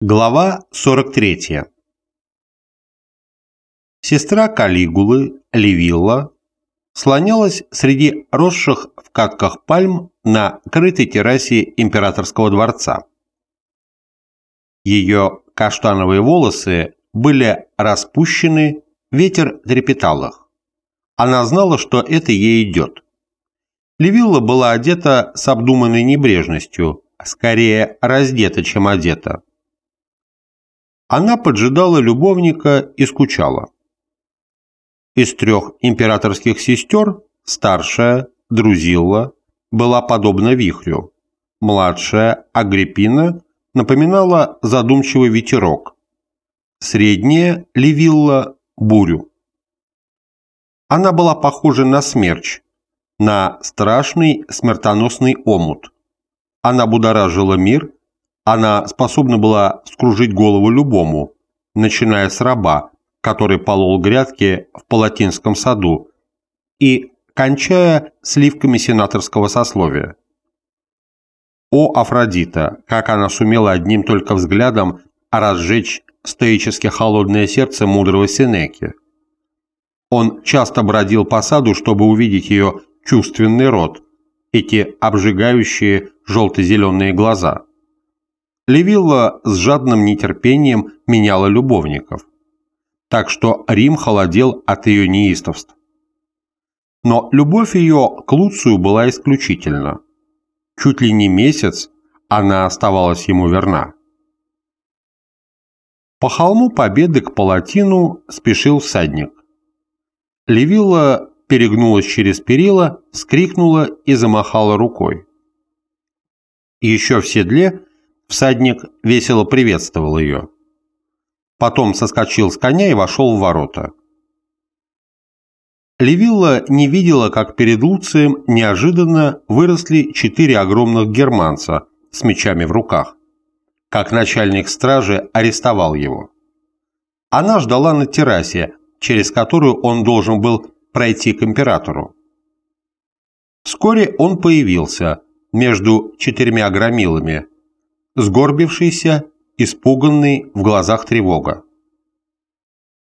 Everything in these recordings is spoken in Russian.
Глава 43. Сестра Калигулы, Левилла, слонялась среди росших в катках пальм на крытой террасе императорского дворца. Ее каштановые волосы были распущены, ветер трепетал их. Она знала, что это ей идет. Левилла была одета с обдуманной небрежностью, скорее раздета, чем одета. Она поджидала любовника и скучала. Из трех императорских сестер старшая, Друзилла, была подобна вихрю. Младшая, Агриппина, напоминала задумчивый ветерок. Средняя, Левилла, бурю. Она была похожа на смерч, на страшный смертоносный омут. Она будоражила мир, она способна была скружить голову любому, начиная с раба, который полол грядки в Палатинском саду, и кончая сливками сенаторского сословия. О, Афродита, как она сумела одним только взглядом разжечь стоически холодное сердце мудрого Сенеки. Он часто бродил по саду, чтобы увидеть ее чувственный рот, эти обжигающие желто-зеленые глаза. Левилла с жадным нетерпением меняла любовников, так что Рим холодел от ее неистовств. Но любовь ее к Луцию была исключительна. Чуть ли не месяц она оставалась ему верна. По холму Победы к Палатину спешил всадник. Левилла перегнулась через перила, скрикнула и замахала рукой. Еще в седле всадник весело приветствовал ее. Потом соскочил с коня и вошел в ворота. Левилла не видела, как перед Луцием неожиданно выросли четыре огромных германца с мечами в руках, как начальник стражи арестовал его. Она ждала на террасе, через которую он должен был пройти к императору. Вскоре он появился между четырьмя громилами, сгорбившийся, испуганный, в глазах тревога.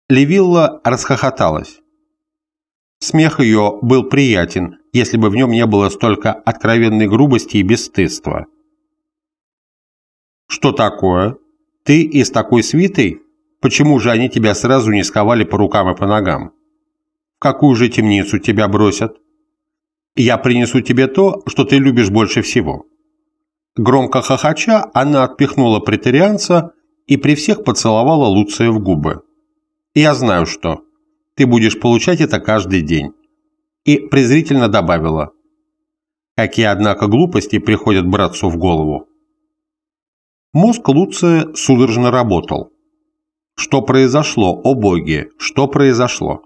Левилла расхохоталась. Смех ее был приятен, если бы в нем не было столько откровенной грубости и бесстыдства. «Что такое? Ты из такой свитой? Почему же они тебя сразу не сковали по рукам и по ногам?» В какую же темницу тебя бросят? Я принесу тебе то, что ты любишь больше всего». Громко хохоча, она отпихнула претарианца и при всех поцеловала Луция в губы. «Я знаю, что. Ты будешь получать это каждый день». И презрительно добавила. «Какие, однако, глупости приходят братцу в голову». Мозг Луция судорожно работал. Что произошло, о боги, что произошло?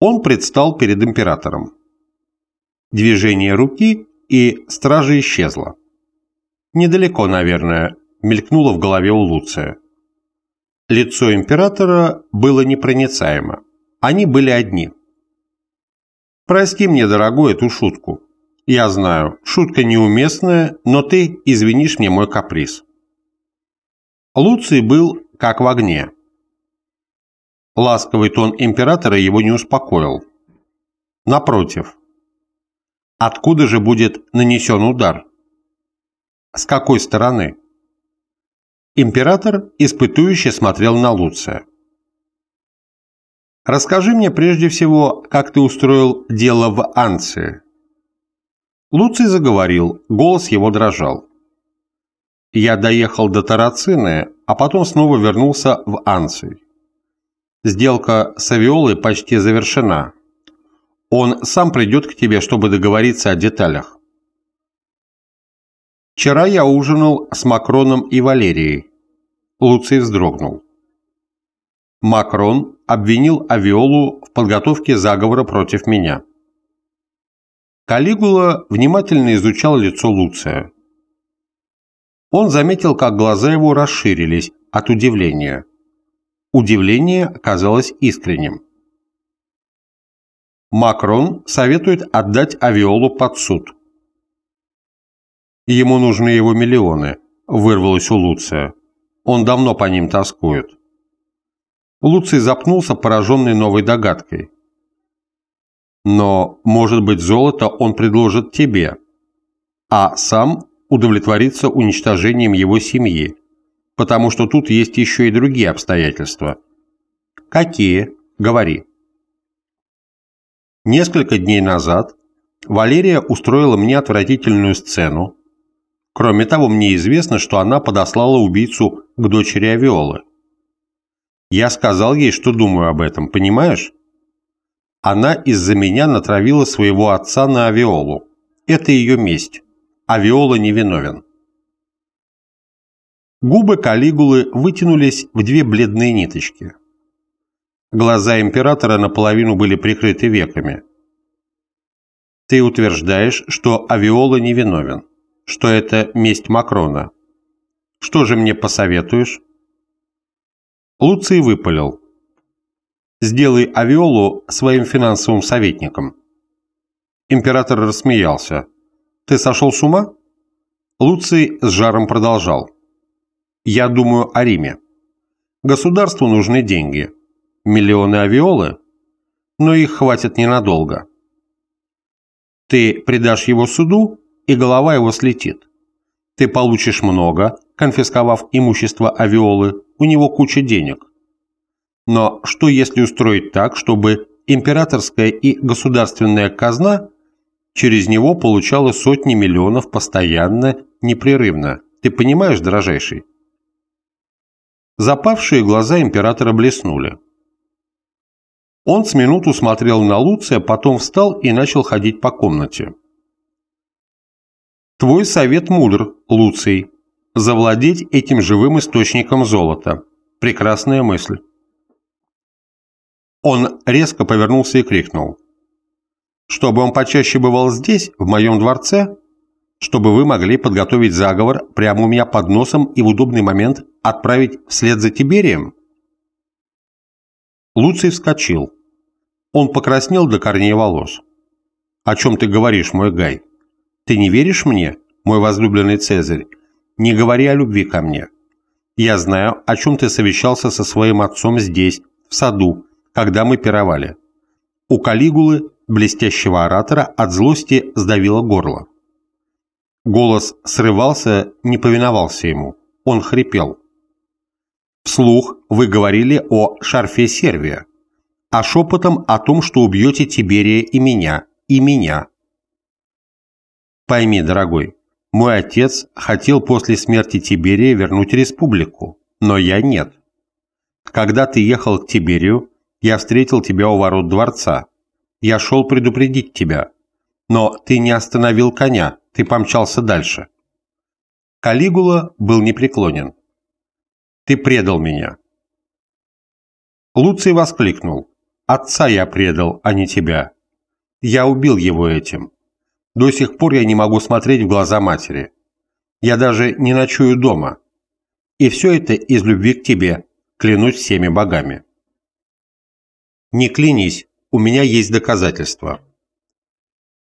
Он предстал перед императором. Движение руки, и стража исчезла. Недалеко, наверное, мелькнуло в голове у Луция. Лицо императора было непроницаемо. Они были одни. «Прости мне, дорогой, эту шутку. Я знаю, шутка неуместная, но ты извинишь мне мой каприз». Луций был как в огне. Ласковый тон императора его не успокоил. Напротив. Откуда же будет нанесен удар? С какой стороны? Император испытующе смотрел на Луция. «Расскажи мне прежде всего, как ты устроил дело в Анции». Луций заговорил, голос его дрожал. «Я доехал до Тарацины, а потом снова вернулся в Анций. Сделка с Авиолой почти завершена. Он сам придет к тебе, чтобы договориться о деталях. Вчера я ужинал с Макроном и Валерией. Луций вздрогнул. Макрон обвинил Авиолу в подготовке заговора против меня. Калигула внимательно изучал лицо Луция. Он заметил, как глаза его расширились от удивления. Удивление оказалось искренним. Макрон советует отдать Авиолу под суд. Ему нужны его миллионы, вырвалось у Луция. Он давно по ним тоскует. Луций запнулся, пораженный новой догадкой. Но, может быть, золото он предложит тебе, а сам удовлетворится уничтожением его семьи, потому что тут есть еще и другие обстоятельства. Какие? Говори. Несколько дней назад Валерия устроила мне отвратительную сцену. Кроме того, мне известно, что она подослала убийцу к дочери Авиолы. Я сказал ей, что думаю об этом, понимаешь? Она из-за меня натравила своего отца на Авиолу. Это ее месть. Авиола невиновен. Губы Калигулы вытянулись в две бледные ниточки. Глаза императора наполовину были прикрыты веками. Ты утверждаешь, что Авиола невиновен, что это месть Макрона. Что же мне посоветуешь? Луций выпалил. Сделай Авиолу своим финансовым советником. Император рассмеялся. Ты сошел с ума? Луций с жаром продолжал. Я думаю о Риме. Государству нужны деньги. Миллионы авиолы? Но их хватит ненадолго. Ты предашь его суду, и голова его слетит. Ты получишь много, конфисковав имущество авиолы, у него куча денег. Но что если устроить так, чтобы императорская и государственная казна через него получала сотни миллионов постоянно, непрерывно? Ты понимаешь, дорожайший? Запавшие глаза императора блеснули. Он с минуту смотрел на Луция, потом встал и начал ходить по комнате. «Твой совет мудр, Луций. Завладеть этим живым источником золота. Прекрасная мысль». Он резко повернулся и крикнул. «Чтобы он почаще бывал здесь, в моем дворце, чтобы вы могли подготовить заговор прямо у меня под носом и в удобный момент отправить вслед за Тиберием?» Луций вскочил. Он покраснел до корней волос. «О чем ты говоришь, мой Гай? Ты не веришь мне, мой возлюбленный Цезарь? Не говори о любви ко мне. Я знаю, о чем ты совещался со своим отцом здесь, в саду, когда мы пировали. У Калигулы, блестящего оратора, от злости сдавило горло. Голос срывался, не повиновался ему. Он хрипел. Вслух вы говорили о шарфе Сервия, а шепотом о том, что убьете Тиберия и меня, и меня. Пойми, дорогой, мой отец хотел после смерти Тиберия вернуть республику, но я нет. Когда ты ехал к Тиберию, я встретил тебя у ворот дворца. Я шел предупредить тебя. Но ты не остановил коня, ты помчался дальше. Калигула был непреклонен. Ты предал меня. Луций воскликнул. Отца я предал, а не тебя. Я убил его этим. До сих пор я не могу смотреть в глаза матери. Я даже не ночую дома. И все это из любви к тебе, клянусь всеми богами. Не клянись, у меня есть доказательства.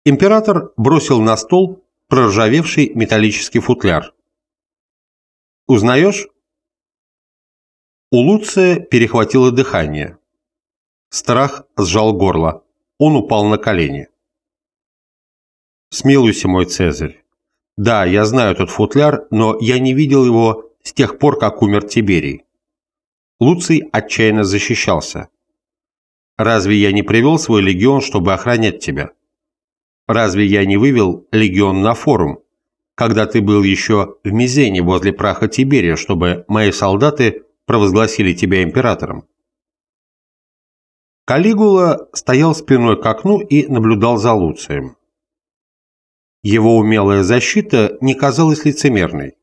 Император бросил на стол проржавевший металлический футляр. «Узнаешь?» У Луция перехватило дыхание. Страх сжал горло. Он упал на колени. «Смилуйся, мой Цезарь. Да, я знаю этот футляр, но я не видел его с тех пор, как умер Тиберий». Луций отчаянно защищался. Разве я не привел свой легион, чтобы охранять тебя? Разве я не вывел легион на форум, когда ты был еще в Мизене возле праха Тиберия, чтобы мои солдаты провозгласили тебя императором? Калигула стоял спиной к окну и наблюдал за Луцием. Его умелая защита не казалась лицемерной.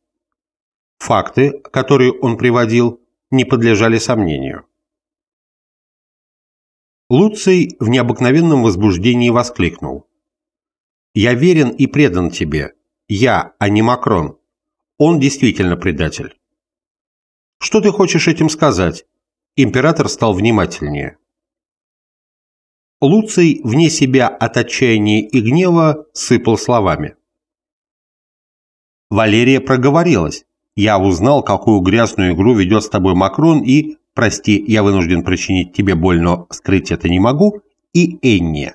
Факты, которые он приводил, не подлежали сомнению. Луций в необыкновенном возбуждении воскликнул. «Я верен и предан тебе. Я, а не Макрон. Он действительно предатель». «Что ты хочешь этим сказать?» Император стал внимательнее. Луций, вне себя от отчаяния и гнева, сыпал словами. Валерия проговорилась. Я узнал, какую грязную игру ведет с тобой Макрон и, прости, я вынужден причинить тебе боль, но скрыть это не могу, и Энни.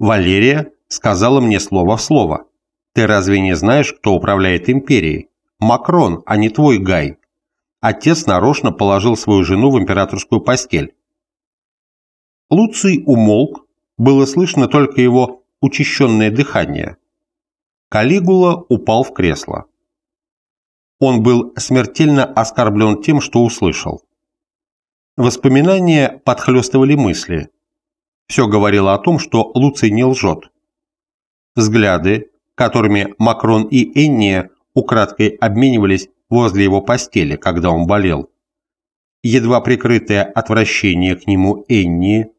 Валерия сказала мне слово в слово. Ты разве не знаешь, кто управляет империей? Макрон, а не твой Гай. Отец нарочно положил свою жену в императорскую постель. Луций умолк, было слышно только его учащенное дыхание. Калигула упал в кресло. Он был смертельно оскорблен тем, что услышал. Воспоминания подхлестывали мысли. Все говорило о том, что Луций не лжет. Взгляды, которыми Макрон и Энния украдкой обменивались возле его постели, когда он болел. Едва прикрытое отвращение к нему Энни,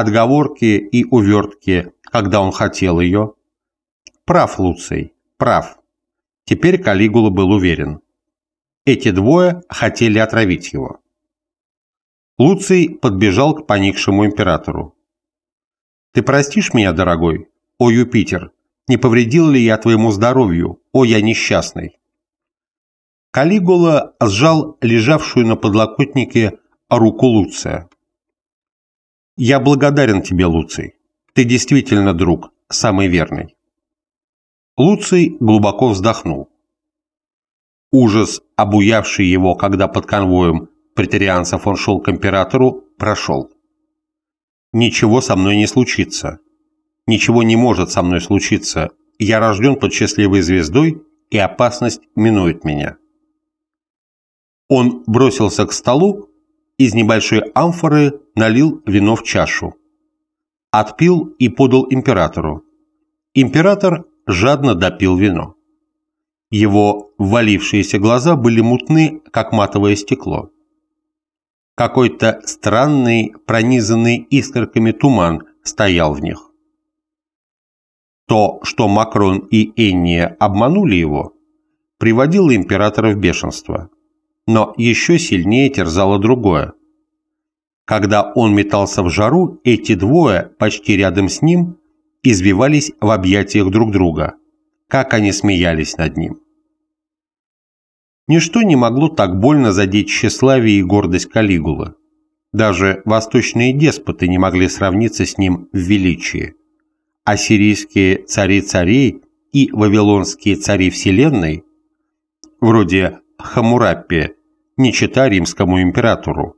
отговорки и увертки, когда он хотел ее. Прав Луций, прав. Теперь Калигула был уверен. Эти двое хотели отравить его. Луций подбежал к поникшему императору. «Ты простишь меня, дорогой? О, Юпитер, не повредил ли я твоему здоровью? О, я несчастный!» Калигула сжал лежавшую на подлокотнике руку Луция. «Я благодарен тебе, Луций. Ты действительно друг, самый верный». Луций глубоко вздохнул. Ужас, обуявший его, когда под конвоем претерианцев он шел к императору, прошел. «Ничего со мной не случится. Ничего не может со мной случиться. Я рожден под счастливой звездой, и опасность минует меня». Он бросился к столу, из небольшой амфоры налил вино в чашу. Отпил и подал императору. Император жадно допил вино. Его ввалившиеся глаза были мутны, как матовое стекло. Какой-то странный, пронизанный искорками туман стоял в них. То, что Макрон и Энния обманули его, приводило императора в бешенство. Но еще сильнее терзало другое. Когда он метался в жару, эти двое, почти рядом с ним, извивались в объятиях друг друга. Как они смеялись над ним. Ничто не могло так больно задеть тщеславие и гордость Калигулы. Даже восточные деспоты не могли сравниться с ним в величии. Ассирийские цари царей и вавилонские цари вселенной, вроде Хамураппи, не чита римскому императору.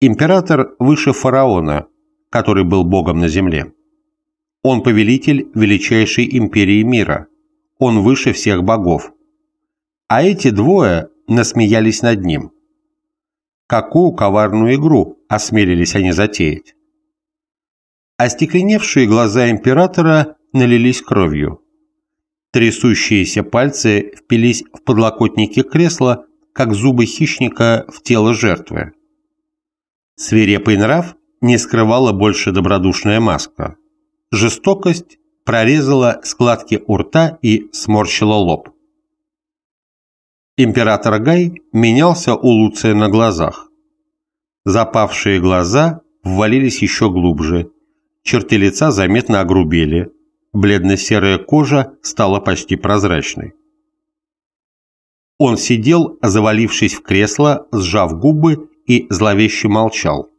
Император выше фараона, который был богом на земле. Он повелитель величайшей империи мира. Он выше всех богов. А эти двое насмеялись над ним. Какую коварную игру осмелились они затеять? Остекленевшие глаза императора налились кровью. Трясущиеся пальцы впились в подлокотники кресла, как зубы хищника в тело жертвы. Свирепый нрав не скрывала больше добродушная маска. Жестокость прорезала складки у рта и сморщила лоб. Император Гай менялся у Луция на глазах. Запавшие глаза ввалились еще глубже, черты лица заметно огрубели, бледно-серая кожа стала почти прозрачной. Он сидел, завалившись в кресло, сжав губы и зловеще молчал.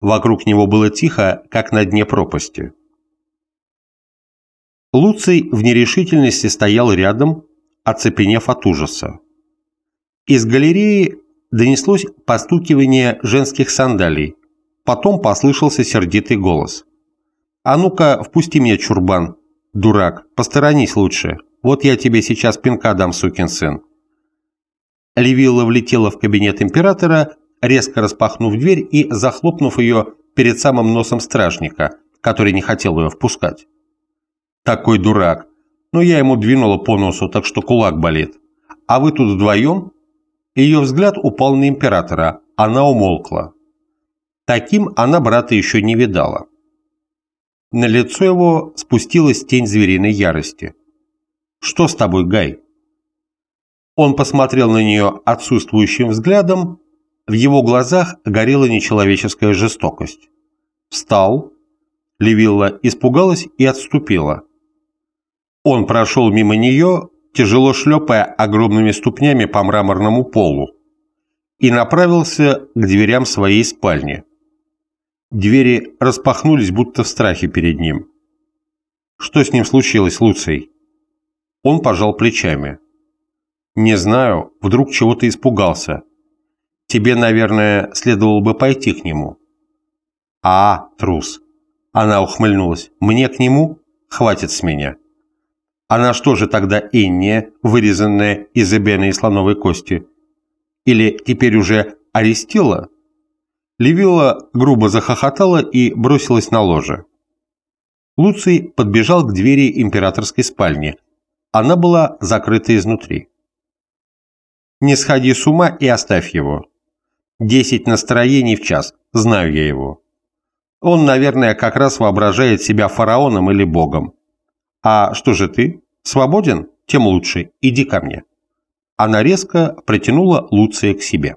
Вокруг него было тихо, как на дне пропасти. Луций в нерешительности стоял рядом, оцепенев от ужаса. Из галереи донеслось постукивание женских сандалий. Потом послышался сердитый голос. «А ну-ка, впусти меня, чурбан! Дурак, посторонись лучше!» Вот я тебе сейчас пинка дам, сукин сын». Левилла влетела в кабинет императора, резко распахнув дверь и захлопнув ее перед самым носом стражника, который не хотел ее впускать. «Такой дурак! Но я ему двинула по носу, так что кулак болит. А вы тут вдвоем?» Ее взгляд упал на императора, она умолкла. Таким она брата еще не видала. На лицо его спустилась тень звериной ярости. «Что с тобой, Гай?» Он посмотрел на нее отсутствующим взглядом, в его глазах горела нечеловеческая жестокость. Встал, Левилла испугалась и отступила. Он прошел мимо нее, тяжело шлепая огромными ступнями по мраморному полу, и направился к дверям своей спальни. Двери распахнулись, будто в страхе перед ним. Что с ним случилось, Луций? Он пожал плечами. Не знаю, вдруг чего-то испугался. Тебе, наверное, следовало бы пойти к нему. А, трус. Она ухмыльнулась. Мне к нему? Хватит с меня. Она что же тогда Энния, вырезанная из эбена и слоновой кости? Или теперь уже Арестила? Левила грубо захохотала и бросилась на ложе. Луций подбежал к двери императорской спальни. Она была закрыта изнутри. «Не сходи с ума и оставь его. Десять настроений в час, знаю я его. Он, наверное, как раз воображает себя фараоном или богом. А что же ты? Свободен? Тем лучше. Иди ко мне». Она резко притянула Луция к себе.